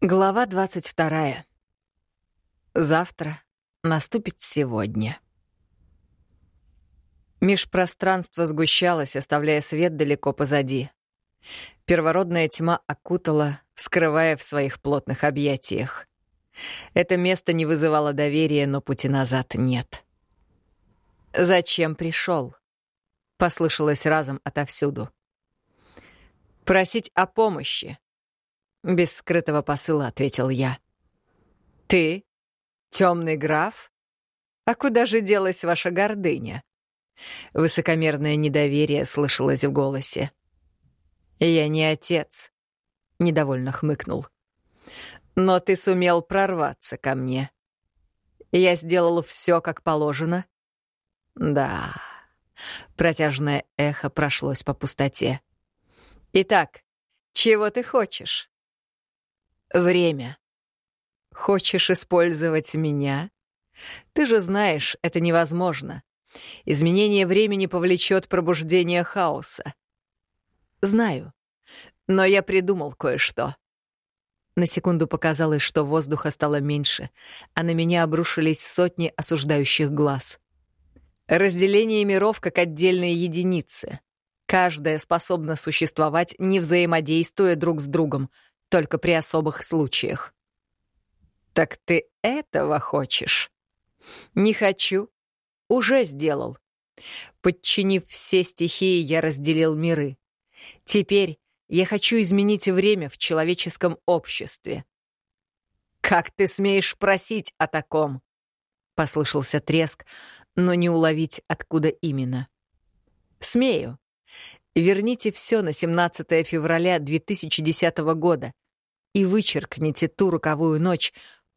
Глава 22. Завтра наступит сегодня. Межпространство сгущалось, оставляя свет далеко позади. Первородная тьма окутала, скрывая в своих плотных объятиях. Это место не вызывало доверия, но пути назад нет. «Зачем пришел? послышалось разом отовсюду. «Просить о помощи», без скрытого посыла ответил я. Ты? Темный граф? А куда же делась ваша гордыня? Высокомерное недоверие слышалось в голосе. Я не отец, недовольно хмыкнул. Но ты сумел прорваться ко мне. Я сделал все как положено. Да. Протяжное эхо прошлось по пустоте. Итак, чего ты хочешь? Время. Хочешь использовать меня? Ты же знаешь, это невозможно. Изменение времени повлечет пробуждение хаоса. Знаю. Но я придумал кое-что. На секунду показалось, что воздуха стало меньше, а на меня обрушились сотни осуждающих глаз. Разделение миров как отдельные единицы. Каждая способна существовать, не взаимодействуя друг с другом — только при особых случаях. «Так ты этого хочешь?» «Не хочу. Уже сделал. Подчинив все стихии, я разделил миры. Теперь я хочу изменить время в человеческом обществе». «Как ты смеешь просить о таком?» Послышался треск, но не уловить, откуда именно. «Смею. Верните все на 17 февраля 2010 года и вычеркните ту роковую ночь.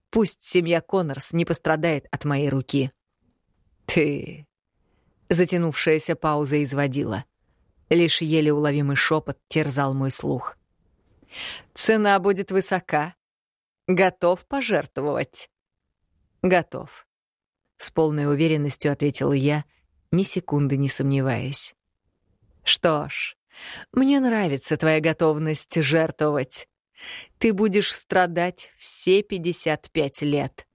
Пусть семья Коннорс не пострадает от моей руки. Ты... Затянувшаяся пауза изводила. Лишь еле уловимый шепот терзал мой слух. «Цена будет высока. Готов пожертвовать?» «Готов», — с полной уверенностью ответил я, ни секунды не сомневаясь. Что ж, мне нравится твоя готовность жертвовать. Ты будешь страдать все 55 лет.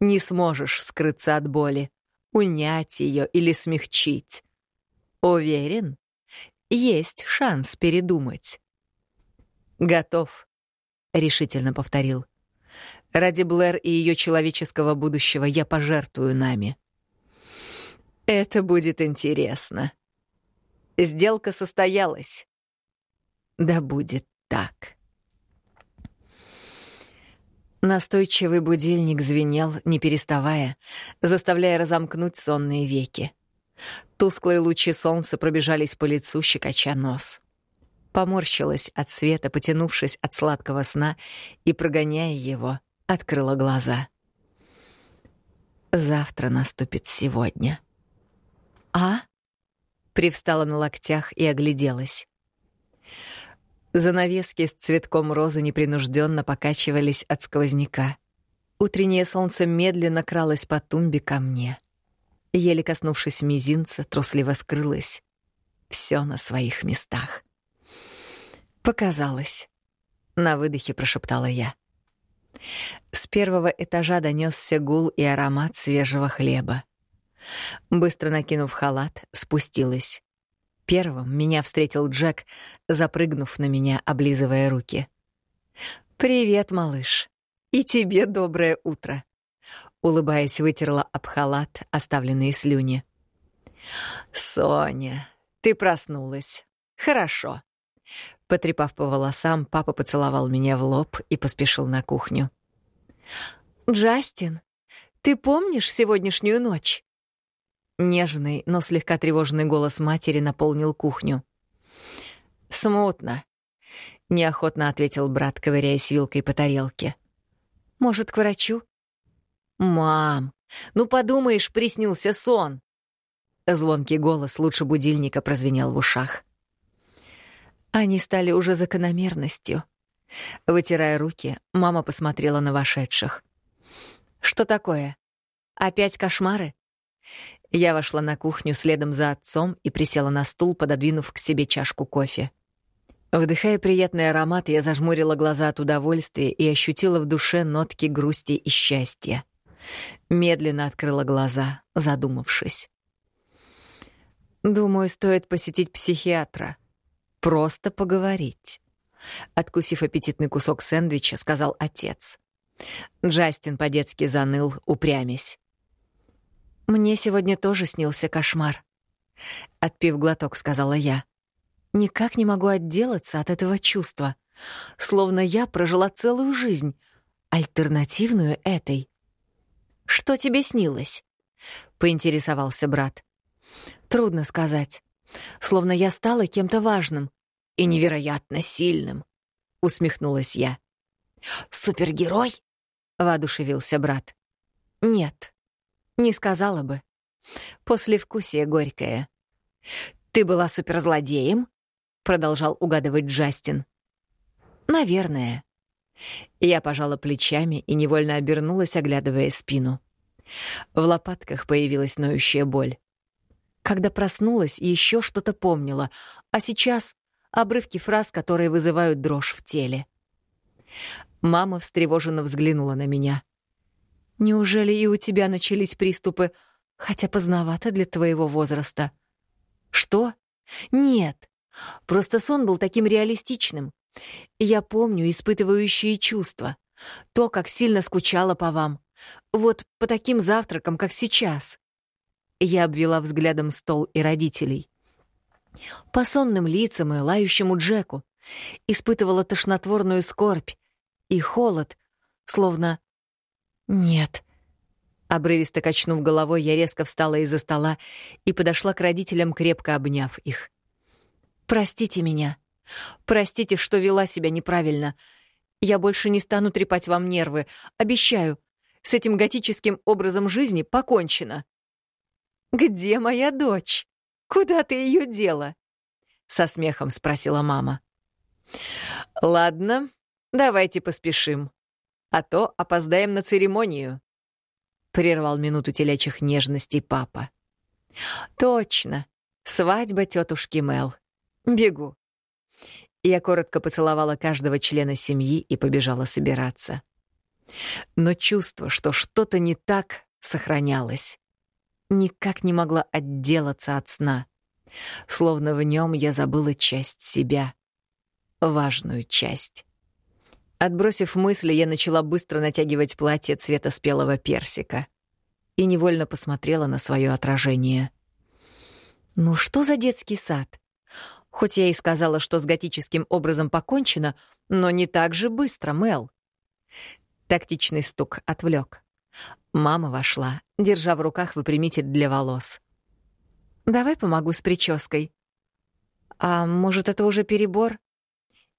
Не сможешь скрыться от боли, унять ее или смягчить. Уверен? Есть шанс передумать. Готов, решительно повторил. Ради Блэр и ее человеческого будущего я пожертвую нами. Это будет интересно. Сделка состоялась. Да будет так. Настойчивый будильник звенел, не переставая, заставляя разомкнуть сонные веки. Тусклые лучи солнца пробежались по лицу, щекоча нос. Поморщилась от света, потянувшись от сладкого сна и, прогоняя его, открыла глаза. Завтра наступит сегодня. А? Привстала на локтях и огляделась. Занавески с цветком розы непринужденно покачивались от сквозняка. Утреннее солнце медленно кралось по тумбе ко мне. Еле коснувшись мизинца, трусливо скрылось. Все на своих местах. Показалось. На выдохе прошептала я. С первого этажа донесся гул и аромат свежего хлеба. Быстро накинув халат, спустилась. Первым меня встретил Джек, запрыгнув на меня, облизывая руки. «Привет, малыш. И тебе доброе утро». Улыбаясь, вытерла об халат оставленные слюни. «Соня, ты проснулась. Хорошо». Потрепав по волосам, папа поцеловал меня в лоб и поспешил на кухню. «Джастин, ты помнишь сегодняшнюю ночь?» Нежный, но слегка тревожный голос матери наполнил кухню. «Смутно», — неохотно ответил брат, ковыряясь вилкой по тарелке. «Может, к врачу?» «Мам, ну подумаешь, приснился сон!» Звонкий голос лучше будильника прозвенел в ушах. Они стали уже закономерностью. Вытирая руки, мама посмотрела на вошедших. «Что такое? Опять кошмары?» Я вошла на кухню следом за отцом и присела на стул, пододвинув к себе чашку кофе. Вдыхая приятный аромат, я зажмурила глаза от удовольствия и ощутила в душе нотки грусти и счастья. Медленно открыла глаза, задумавшись. «Думаю, стоит посетить психиатра. Просто поговорить». Откусив аппетитный кусок сэндвича, сказал отец. Джастин по-детски заныл, упрямясь. «Мне сегодня тоже снился кошмар», — отпив глоток, сказала я. «Никак не могу отделаться от этого чувства, словно я прожила целую жизнь, альтернативную этой». «Что тебе снилось?» — поинтересовался брат. «Трудно сказать. Словно я стала кем-то важным и невероятно сильным», — усмехнулась я. «Супергерой?» — воодушевился брат. «Нет, не сказала бы. Послевкусие горькое». «Ты была суперзлодеем?» — продолжал угадывать Джастин. «Наверное». Я пожала плечами и невольно обернулась, оглядывая спину. В лопатках появилась ноющая боль. Когда проснулась, еще что-то помнила, а сейчас — обрывки фраз, которые вызывают дрожь в теле. Мама встревоженно взглянула на меня. «Неужели и у тебя начались приступы, хотя поздновато для твоего возраста?» «Что? Нет. Просто сон был таким реалистичным. Я помню испытывающие чувства. То, как сильно скучала по вам. Вот по таким завтракам, как сейчас». Я обвела взглядом стол и родителей. По сонным лицам и лающему Джеку. Испытывала тошнотворную скорбь, и холод, словно... Нет. Обрывисто качнув головой, я резко встала из-за стола и подошла к родителям, крепко обняв их. «Простите меня. Простите, что вела себя неправильно. Я больше не стану трепать вам нервы. Обещаю, с этим готическим образом жизни покончено». «Где моя дочь? Куда ты ее дела?» — со смехом спросила мама. «Ладно, Давайте поспешим, а то опоздаем на церемонию. Прервал минуту телячьих нежностей папа. Точно, свадьба тетушки Мел. Бегу. Я коротко поцеловала каждого члена семьи и побежала собираться. Но чувство, что что-то не так, сохранялось. Никак не могла отделаться от сна. Словно в нем я забыла часть себя. Важную часть. Отбросив мысли, я начала быстро натягивать платье цвета спелого персика и невольно посмотрела на свое отражение. Ну что за детский сад? Хоть я и сказала, что с готическим образом покончено, но не так же быстро, Мел. Тактичный стук отвлек. Мама вошла, держа в руках выпрямитель для волос. «Давай помогу с прической». «А может, это уже перебор?»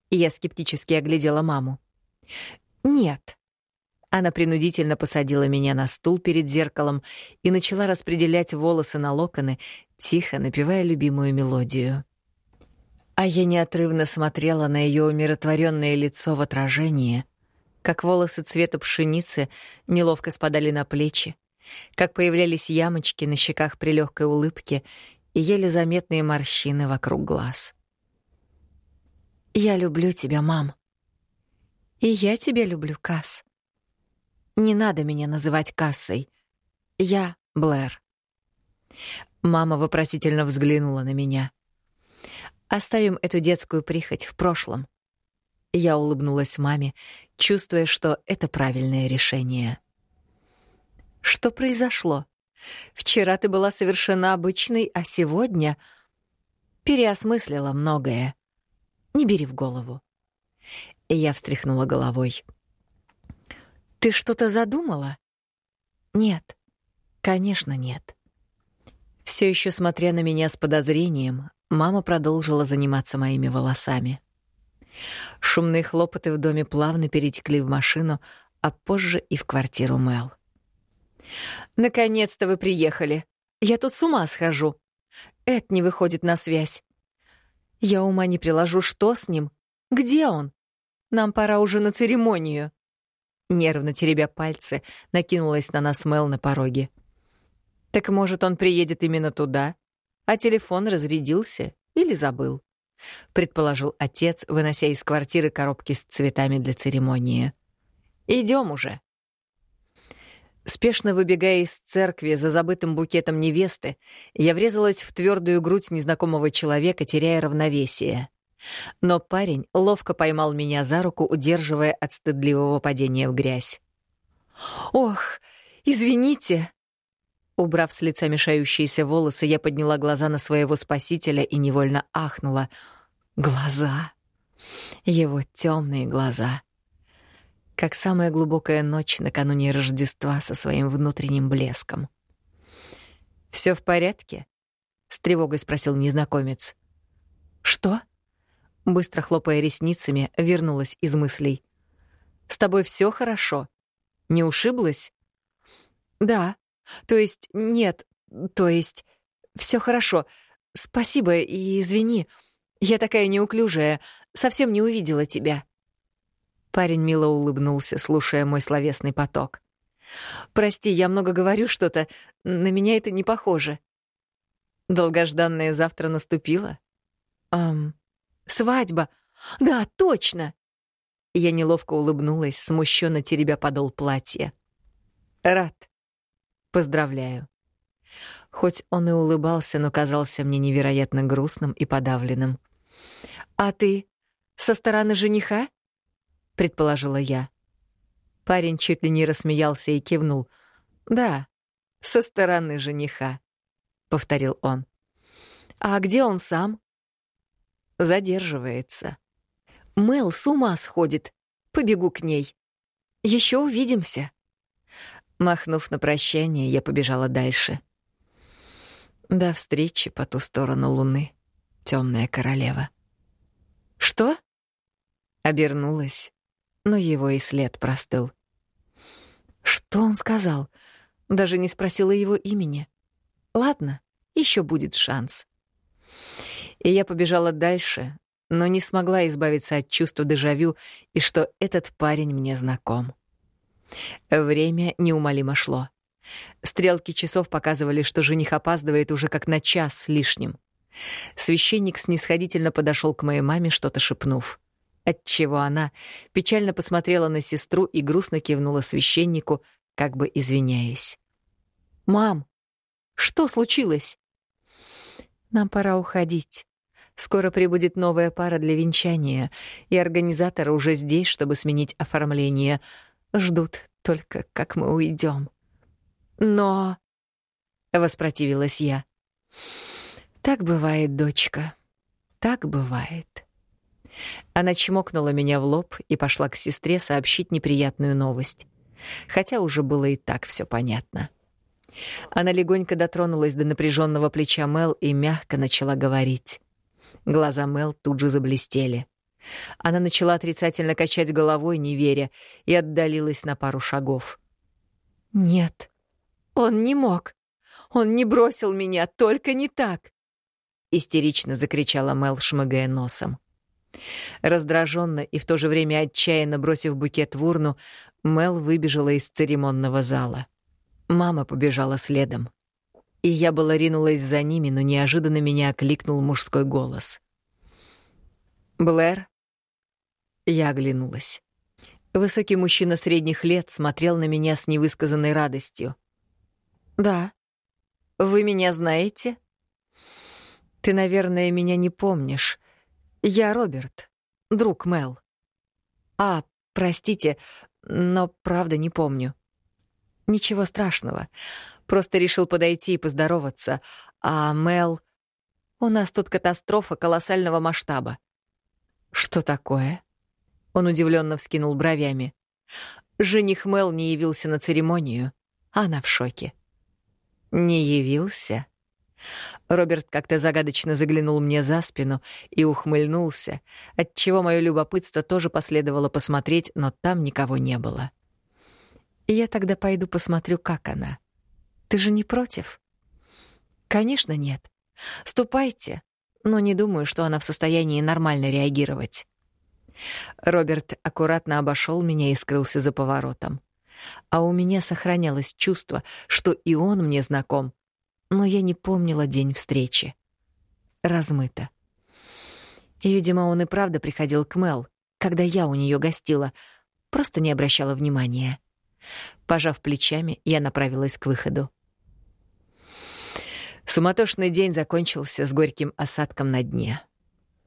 Я скептически оглядела маму. «Нет». Она принудительно посадила меня на стул перед зеркалом и начала распределять волосы на локоны, тихо напевая любимую мелодию. А я неотрывно смотрела на ее умиротворенное лицо в отражении, как волосы цвета пшеницы неловко спадали на плечи, как появлялись ямочки на щеках при легкой улыбке и еле заметные морщины вокруг глаз. «Я люблю тебя, мам», и я тебя люблю, Касс. Не надо меня называть Кассой. Я Блэр. Мама вопросительно взглянула на меня. Оставим эту детскую прихоть в прошлом. Я улыбнулась маме, чувствуя, что это правильное решение. Что произошло? Вчера ты была совершенно обычной, а сегодня переосмыслила многое. Не бери в голову. И я встряхнула головой. «Ты что-то задумала?» «Нет, конечно, нет». Все еще смотря на меня с подозрением, мама продолжила заниматься моими волосами. Шумные хлопоты в доме плавно перетекли в машину, а позже и в квартиру Мел. «Наконец-то вы приехали! Я тут с ума схожу! Эд не выходит на связь. Я ума не приложу, что с ним? Где он? Нам пора уже на церемонию». Нервно теребя пальцы, накинулась на нас Мел на пороге. «Так, может, он приедет именно туда? А телефон разрядился или забыл? — предположил отец, вынося из квартиры коробки с цветами для церемонии. Идем уже. Спешно выбегая из церкви за забытым букетом невесты, я врезалась в твердую грудь незнакомого человека, теряя равновесие. Но парень ловко поймал меня за руку, удерживая от стыдливого падения в грязь. «Ох, извините!» Убрав с лица мешающиеся волосы, я подняла глаза на своего спасителя и невольно ахнула. Глаза! Его темные глаза! Как самая глубокая ночь накануне Рождества со своим внутренним блеском. Все в порядке?» — с тревогой спросил незнакомец. «Что?» Быстро хлопая ресницами, вернулась из мыслей. «С тобой все хорошо? Не ушиблась?» «Да», то есть нет, то есть все хорошо. Спасибо и извини. Я такая неуклюжая, совсем не увидела тебя. Парень мило улыбнулся, слушая мой словесный поток. Прости, я много говорю что-то, на меня это не похоже. Долгожданное завтра наступило? Эм, свадьба. Да, точно. Я неловко улыбнулась, смущенно теребя подол платья. Рад. Поздравляю. Хоть он и улыбался, но казался мне невероятно грустным и подавленным. «А ты со стороны жениха?» — предположила я. Парень чуть ли не рассмеялся и кивнул. «Да, со стороны жениха», — повторил он. «А где он сам?» Задерживается. Мел с ума сходит. Побегу к ней. Еще увидимся. Махнув на прощание, я побежала дальше. До встречи по ту сторону луны, темная королева. Что? Обернулась, но его и след простыл. Что он сказал? Даже не спросила его имени. Ладно, еще будет шанс. И я побежала дальше, но не смогла избавиться от чувства дежавю и что этот парень мне знаком. Время неумолимо шло. Стрелки часов показывали, что жених опаздывает уже как на час с лишним. Священник снисходительно подошел к моей маме, что-то шепнув. Отчего она печально посмотрела на сестру и грустно кивнула священнику, как бы извиняясь. «Мам, что случилось?» «Нам пора уходить. Скоро прибудет новая пара для венчания, и организаторы уже здесь, чтобы сменить оформление. Ждут только, как мы уйдем. Но... Воспротивилась я. Так бывает, дочка. Так бывает. Она чмокнула меня в лоб и пошла к сестре сообщить неприятную новость. Хотя уже было и так все понятно. Она легонько дотронулась до напряженного плеча Мел и мягко начала говорить. Глаза Мел тут же заблестели. Она начала отрицательно качать головой, не веря, и отдалилась на пару шагов. «Нет, он не мог. Он не бросил меня, только не так!» Истерично закричала Мел, шмыгая носом. Раздраженно и в то же время отчаянно бросив букет в урну, Мел выбежала из церемонного зала. Мама побежала следом. И я была ринулась за ними, но неожиданно меня окликнул мужской голос. «Блэр?» Я оглянулась. Высокий мужчина средних лет смотрел на меня с невысказанной радостью. «Да. Вы меня знаете?» «Ты, наверное, меня не помнишь. Я Роберт, друг Мел». «А, простите, но правда не помню». «Ничего страшного. Просто решил подойти и поздороваться. А Мел... У нас тут катастрофа колоссального масштаба». «Что такое?» Он удивленно вскинул бровями. Жених Мел не явился на церемонию. Она в шоке. «Не явился?» Роберт как-то загадочно заглянул мне за спину и ухмыльнулся, отчего мое любопытство тоже последовало посмотреть, но там никого не было. «Я тогда пойду посмотрю, как она. Ты же не против?» «Конечно нет. Ступайте, но не думаю, что она в состоянии нормально реагировать». Роберт аккуратно обошел меня и скрылся за поворотом. А у меня сохранялось чувство, что и он мне знаком, но я не помнила день встречи. Размыто. Видимо, он и правда приходил к Мел, когда я у нее гостила, просто не обращала внимания. Пожав плечами, я направилась к выходу. Суматошный день закончился с горьким осадком на дне.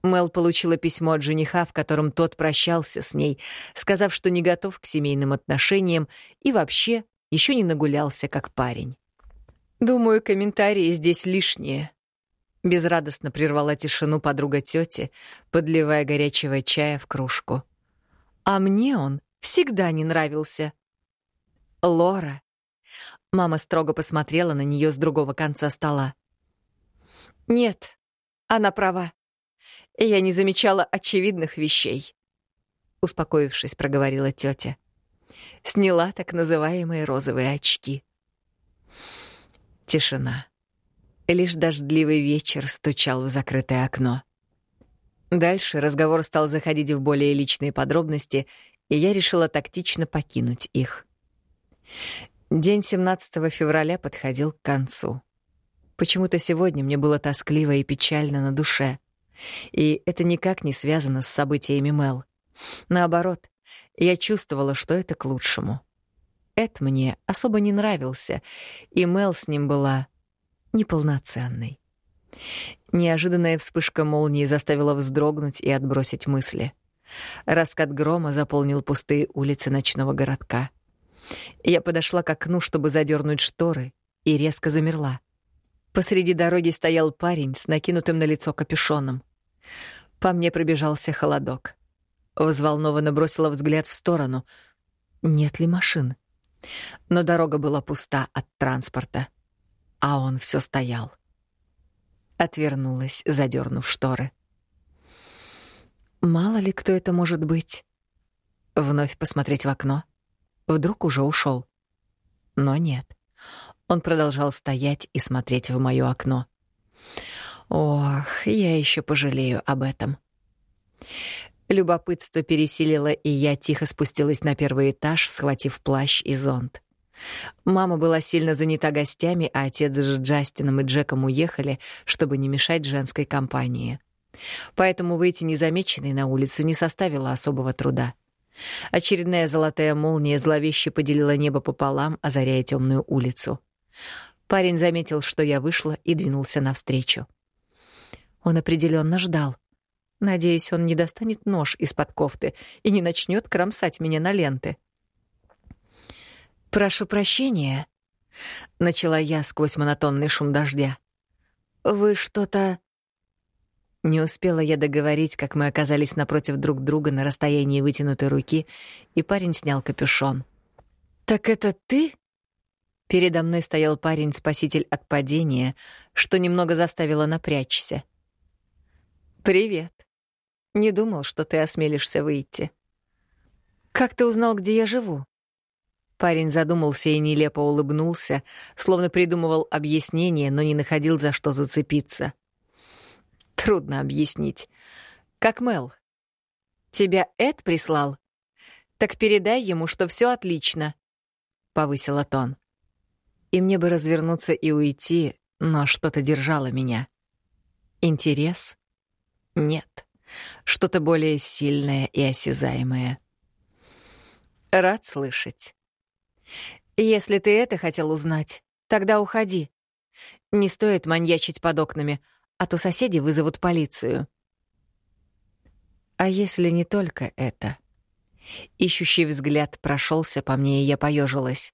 Мел получила письмо от жениха, в котором тот прощался с ней, сказав, что не готов к семейным отношениям и вообще еще не нагулялся как парень. «Думаю, комментарии здесь лишние», — безрадостно прервала тишину подруга тети, подливая горячего чая в кружку. «А мне он всегда не нравился». «Лора». Мама строго посмотрела на нее с другого конца стола. «Нет, она права. Я не замечала очевидных вещей», — успокоившись, проговорила тетя. Сняла так называемые розовые очки. Тишина. Лишь дождливый вечер стучал в закрытое окно. Дальше разговор стал заходить в более личные подробности, и я решила тактично покинуть их. День 17 февраля подходил к концу. Почему-то сегодня мне было тоскливо и печально на душе. И это никак не связано с событиями Мел. Наоборот, я чувствовала, что это к лучшему. Эд мне особо не нравился, и Мел с ним была неполноценной. Неожиданная вспышка молнии заставила вздрогнуть и отбросить мысли. Раскат грома заполнил пустые улицы ночного городка. Я подошла к окну, чтобы задернуть шторы, и резко замерла. Посреди дороги стоял парень с накинутым на лицо капюшоном. По мне пробежался холодок. Взволнованно бросила взгляд в сторону. Нет ли машин? Но дорога была пуста от транспорта, а он все стоял. Отвернулась, задернув шторы. Мало ли кто это может быть. Вновь посмотреть в окно. Вдруг уже ушел. Но нет. Он продолжал стоять и смотреть в моё окно. Ох, я еще пожалею об этом. Любопытство пересилило, и я тихо спустилась на первый этаж, схватив плащ и зонт. Мама была сильно занята гостями, а отец с Джастином и Джеком уехали, чтобы не мешать женской компании. Поэтому выйти незамеченной на улицу не составило особого труда. Очередная золотая молния зловеще поделила небо пополам, озаряя темную улицу. Парень заметил, что я вышла, и двинулся навстречу. Он определенно ждал. Надеюсь, он не достанет нож из-под кофты и не начнет кромсать меня на ленты. «Прошу прощения», — начала я сквозь монотонный шум дождя. «Вы что-то...» Не успела я договорить, как мы оказались напротив друг друга на расстоянии вытянутой руки, и парень снял капюшон. «Так это ты?» Передо мной стоял парень-спаситель от падения, что немного заставило напрячься. «Привет. Не думал, что ты осмелишься выйти. Как ты узнал, где я живу?» Парень задумался и нелепо улыбнулся, словно придумывал объяснение, но не находил за что зацепиться. Трудно объяснить. Как Мел. Тебя Эд прислал? Так передай ему, что все отлично, повысила тон. И мне бы развернуться и уйти, но что-то держало меня. Интерес? Нет. Что-то более сильное и осязаемое. Рад слышать. Если ты это хотел узнать, тогда уходи. Не стоит маньячить под окнами, а то соседи вызовут полицию. А если не только это? Ищущий взгляд прошелся по мне, и я поежилась.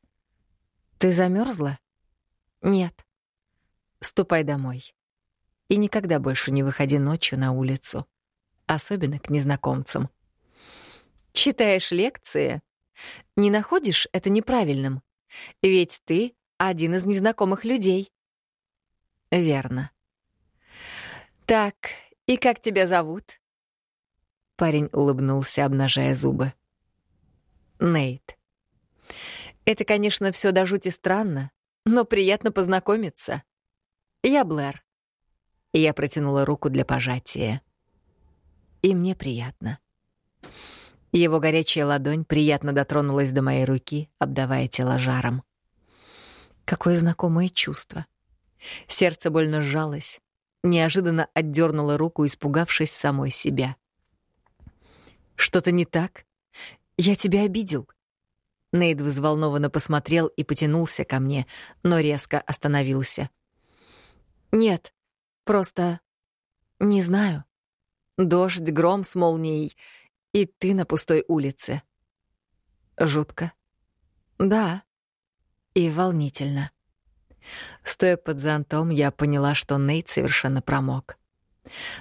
Ты замерзла? Нет. Ступай домой. И никогда больше не выходи ночью на улицу, особенно к незнакомцам. Читаешь лекции? Не находишь это неправильным? Ведь ты один из незнакомых людей. Верно. Так, и как тебя зовут? Парень улыбнулся, обнажая зубы. Нейт. Это, конечно, все до жути странно, но приятно познакомиться. Я Блэр. Я протянула руку для пожатия. И мне приятно. Его горячая ладонь приятно дотронулась до моей руки, обдавая тело жаром. Какое знакомое чувство. Сердце больно сжалось. Неожиданно отдернула руку, испугавшись самой себя. «Что-то не так? Я тебя обидел?» Нейд взволнованно посмотрел и потянулся ко мне, но резко остановился. «Нет, просто... не знаю. Дождь, гром с молнией, и ты на пустой улице». «Жутко?» «Да. И волнительно». Стоя под зонтом, я поняла, что Нейт совершенно промок.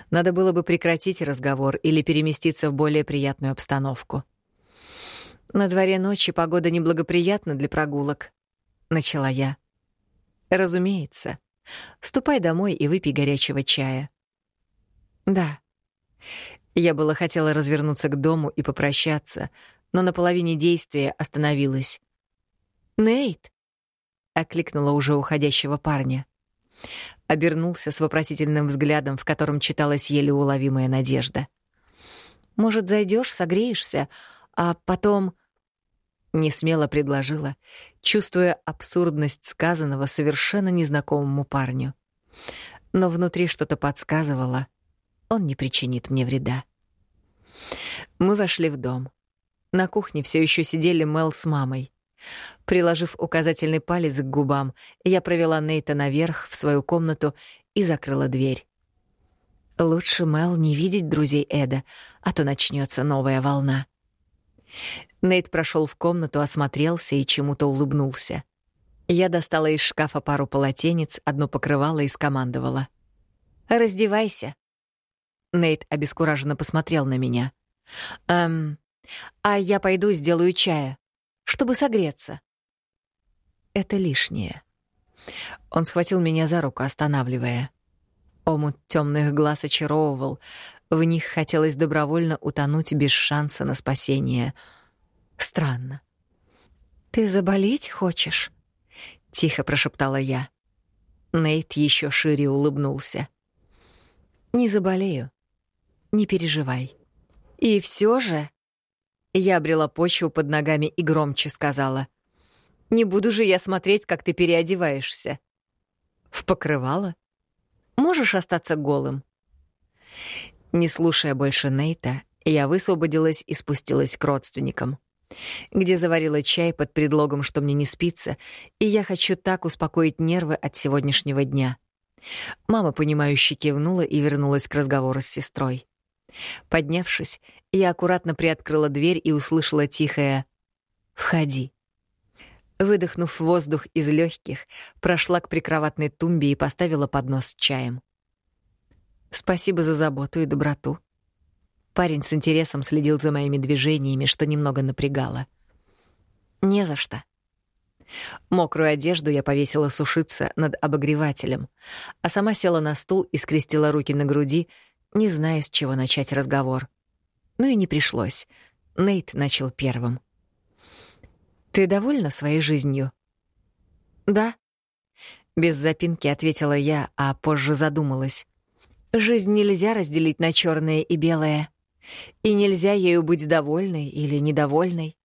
Надо было бы прекратить разговор или переместиться в более приятную обстановку. «На дворе ночи погода неблагоприятна для прогулок», — начала я. «Разумеется. Ступай домой и выпей горячего чая». «Да». Я было хотела развернуться к дому и попрощаться, но на половине действия остановилась. «Нейт!» — окликнула уже уходящего парня. Обернулся с вопросительным взглядом, в котором читалась еле уловимая надежда. «Может, зайдешь, согреешься, а потом...» Несмело предложила, чувствуя абсурдность сказанного совершенно незнакомому парню. Но внутри что-то подсказывало, он не причинит мне вреда. Мы вошли в дом. На кухне все еще сидели Мел с мамой. Приложив указательный палец к губам, я провела Нейта наверх, в свою комнату, и закрыла дверь. Лучше Мел не видеть друзей Эда, а то начнется новая волна. Нейт прошел в комнату, осмотрелся и чему-то улыбнулся. Я достала из шкафа пару полотенец, одно покрывало и скомандовала. «Раздевайся». Нейт обескураженно посмотрел на меня. «Эм, а я пойду сделаю чая чтобы согреться. Это лишнее. Он схватил меня за руку, останавливая. Омут темных глаз очаровывал. В них хотелось добровольно утонуть без шанса на спасение. Странно. «Ты заболеть хочешь?» — тихо прошептала я. Нейт еще шире улыбнулся. «Не заболею. Не переживай. И все же...» Я обрела почву под ногами и громче сказала. «Не буду же я смотреть, как ты переодеваешься». «В покрывало? Можешь остаться голым?» Не слушая больше Нейта, я высвободилась и спустилась к родственникам, где заварила чай под предлогом, что мне не спится, и я хочу так успокоить нервы от сегодняшнего дня. Мама, понимающе кивнула и вернулась к разговору с сестрой. Поднявшись, я аккуратно приоткрыла дверь и услышала тихое «Входи». Выдохнув воздух из легких, прошла к прикроватной тумбе и поставила поднос с чаем. Спасибо за заботу и доброту. Парень с интересом следил за моими движениями, что немного напрягало. Не за что. Мокрую одежду я повесила сушиться над обогревателем, а сама села на стул и скрестила руки на груди, не зная, с чего начать разговор. Ну и не пришлось. Нейт начал первым. «Ты довольна своей жизнью?» «Да». Без запинки ответила я, а позже задумалась. «Жизнь нельзя разделить на черное и белое. И нельзя ею быть довольной или недовольной.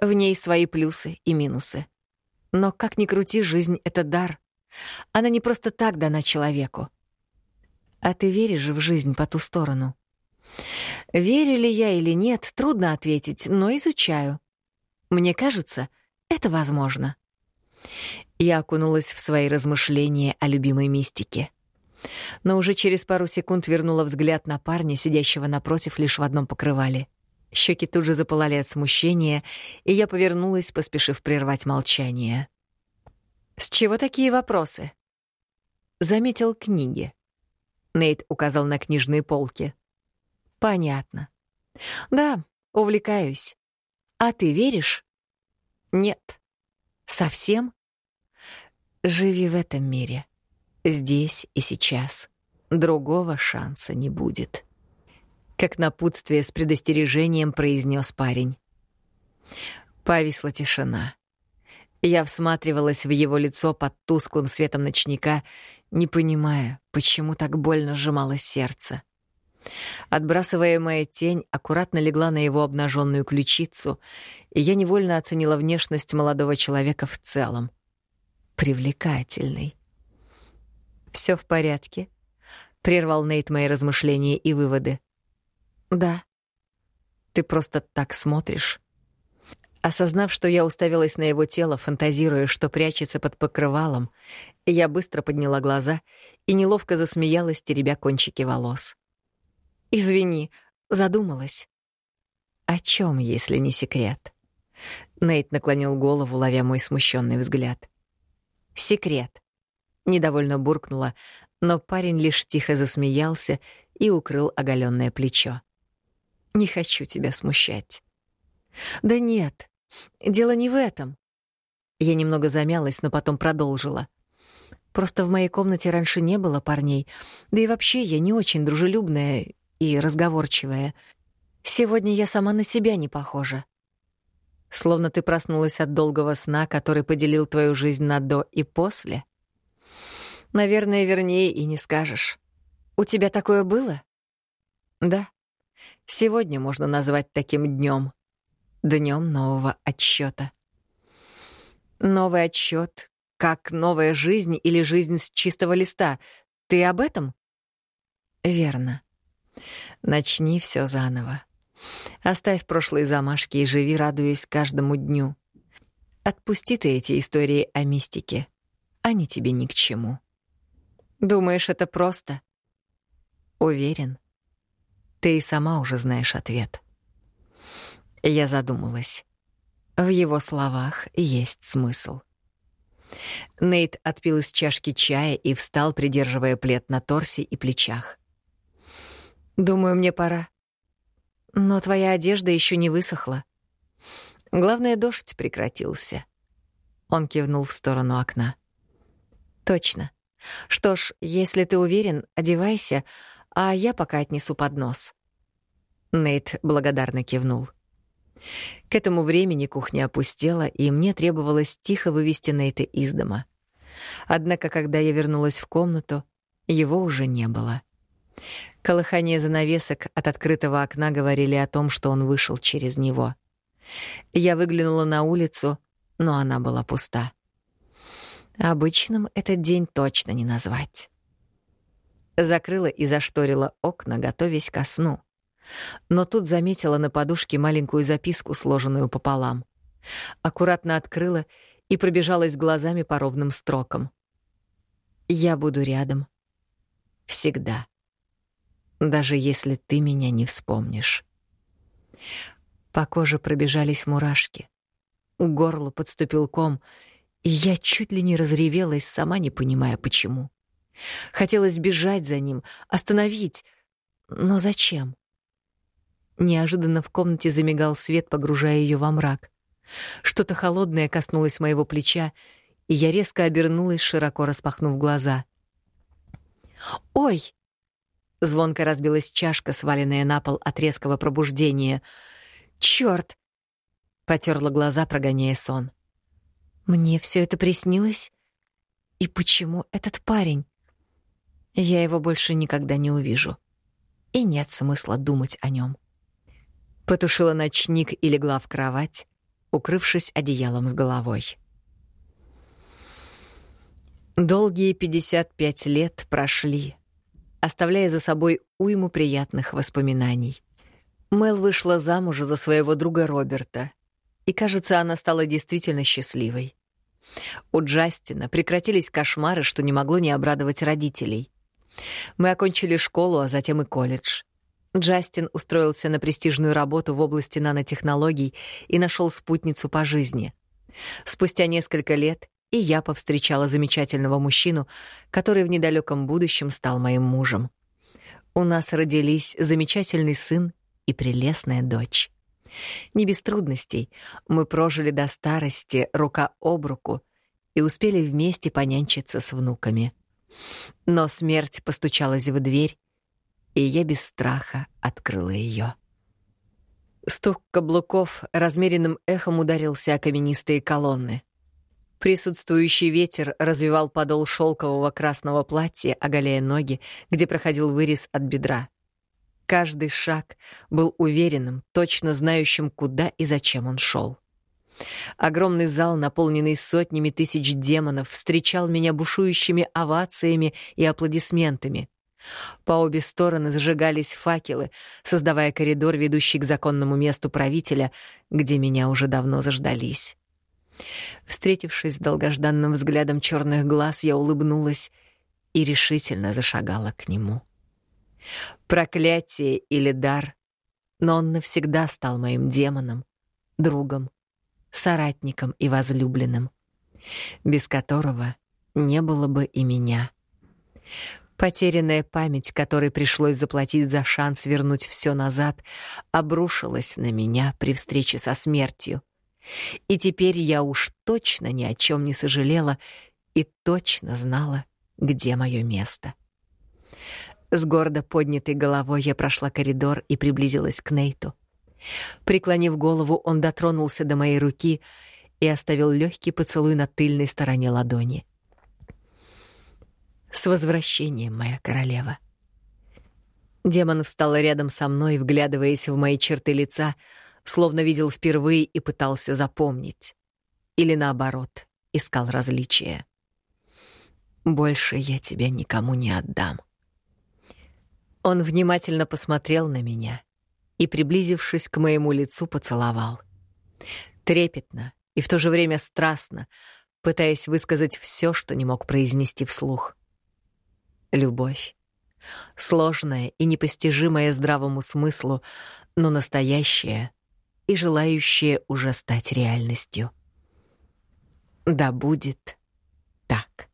В ней свои плюсы и минусы. Но как ни крути, жизнь — это дар. Она не просто так дана человеку. А ты веришь в жизнь по ту сторону?» Верю ли я или нет, трудно ответить, но изучаю. Мне кажется, это возможно. Я окунулась в свои размышления о любимой мистике. Но уже через пару секунд вернула взгляд на парня, сидящего напротив лишь в одном покрывале. Щеки тут же запылали от смущения, и я повернулась, поспешив прервать молчание. «С чего такие вопросы?» Заметил книги. Нейт указал на книжные полки. Понятно. Да, увлекаюсь. А ты веришь? Нет. Совсем? Живи в этом мире. Здесь и сейчас. Другого шанса не будет. Как напутствие с предостережением произнес парень. Повисла тишина. Я всматривалась в его лицо под тусклым светом ночника, не понимая, почему так больно сжималось сердце. Отбрасываемая тень аккуратно легла на его обнаженную ключицу, и я невольно оценила внешность молодого человека в целом. Привлекательный. Все в порядке? — прервал Нейт мои размышления и выводы. «Да. Ты просто так смотришь». Осознав, что я уставилась на его тело, фантазируя, что прячется под покрывалом, я быстро подняла глаза и неловко засмеялась, теребя кончики волос. «Извини, задумалась». «О чем, если не секрет?» Нейт наклонил голову, ловя мой смущенный взгляд. «Секрет», — недовольно буркнула, но парень лишь тихо засмеялся и укрыл оголенное плечо. «Не хочу тебя смущать». «Да нет, дело не в этом». Я немного замялась, но потом продолжила. «Просто в моей комнате раньше не было парней, да и вообще я не очень дружелюбная и разговорчивая. Сегодня я сама на себя не похожа. Словно ты проснулась от долгого сна, который поделил твою жизнь на до и после. Наверное, вернее и не скажешь. У тебя такое было? Да. Сегодня можно назвать таким днем, днем нового отсчета. Новый отсчет, как новая жизнь или жизнь с чистого листа. Ты об этом? Верно. Начни все заново. Оставь прошлые замашки и живи, радуясь каждому дню. Отпусти ты эти истории о мистике. Они тебе ни к чему. Думаешь, это просто? Уверен. Ты и сама уже знаешь ответ. Я задумалась. В его словах есть смысл. Нейт отпил из чашки чая и встал, придерживая плед на торсе и плечах. «Думаю, мне пора. Но твоя одежда еще не высохла. Главное, дождь прекратился. Он кивнул в сторону окна. Точно. Что ж, если ты уверен, одевайся, а я пока отнесу поднос. Нейт благодарно кивнул. К этому времени кухня опустела, и мне требовалось тихо вывести Нейта из дома. Однако, когда я вернулась в комнату, его уже не было. Колыхание занавесок от открытого окна говорили о том, что он вышел через него. Я выглянула на улицу, но она была пуста. Обычным этот день точно не назвать. Закрыла и зашторила окна, готовясь ко сну. Но тут заметила на подушке маленькую записку, сложенную пополам. Аккуратно открыла и пробежалась глазами по ровным строкам. «Я буду рядом. Всегда» даже если ты меня не вспомнишь. По коже пробежались мурашки. К горлу подступил ком, и я чуть ли не разревелась, сама не понимая, почему. Хотелось бежать за ним, остановить. Но зачем? Неожиданно в комнате замигал свет, погружая ее во мрак. Что-то холодное коснулось моего плеча, и я резко обернулась, широко распахнув глаза. «Ой!» Звонко разбилась чашка, сваленная на пол от резкого пробуждения. «Чёрт!» — потерла глаза, прогоняя сон. «Мне все это приснилось? И почему этот парень? Я его больше никогда не увижу. И нет смысла думать о нем. Потушила ночник и легла в кровать, укрывшись одеялом с головой. Долгие 55 лет прошли, оставляя за собой уйму приятных воспоминаний. Мел вышла замуж за своего друга Роберта, и, кажется, она стала действительно счастливой. У Джастина прекратились кошмары, что не могло не обрадовать родителей. Мы окончили школу, а затем и колледж. Джастин устроился на престижную работу в области нанотехнологий и нашел спутницу по жизни. Спустя несколько лет и я повстречала замечательного мужчину, который в недалеком будущем стал моим мужем. У нас родились замечательный сын и прелестная дочь. Не без трудностей мы прожили до старости рука об руку и успели вместе понянчиться с внуками. Но смерть постучалась в дверь, и я без страха открыла ее. Стук каблуков размеренным эхом ударился о каменистые колонны. Присутствующий ветер развивал подол шелкового красного платья, оголяя ноги, где проходил вырез от бедра. Каждый шаг был уверенным, точно знающим, куда и зачем он шел. Огромный зал, наполненный сотнями тысяч демонов, встречал меня бушующими овациями и аплодисментами. По обе стороны зажигались факелы, создавая коридор, ведущий к законному месту правителя, где меня уже давно заждались. Встретившись с долгожданным взглядом черных глаз, я улыбнулась и решительно зашагала к нему. Проклятие или дар, но он навсегда стал моим демоном, другом, соратником и возлюбленным, без которого не было бы и меня. Потерянная память, которой пришлось заплатить за шанс вернуть все назад, обрушилась на меня при встрече со смертью. И теперь я уж точно ни о чем не сожалела и точно знала, где мое место. С гордо поднятой головой я прошла коридор и приблизилась к Нейту. Преклонив голову, он дотронулся до моей руки и оставил легкий поцелуй на тыльной стороне ладони. «С возвращением, моя королева!» Демон встал рядом со мной, вглядываясь в мои черты лица, словно видел впервые и пытался запомнить. Или наоборот, искал различия. «Больше я тебя никому не отдам». Он внимательно посмотрел на меня и, приблизившись к моему лицу, поцеловал. Трепетно и в то же время страстно, пытаясь высказать все, что не мог произнести вслух. Любовь. Сложная и непостижимая здравому смыслу, но настоящая и желающая уже стать реальностью. Да будет так.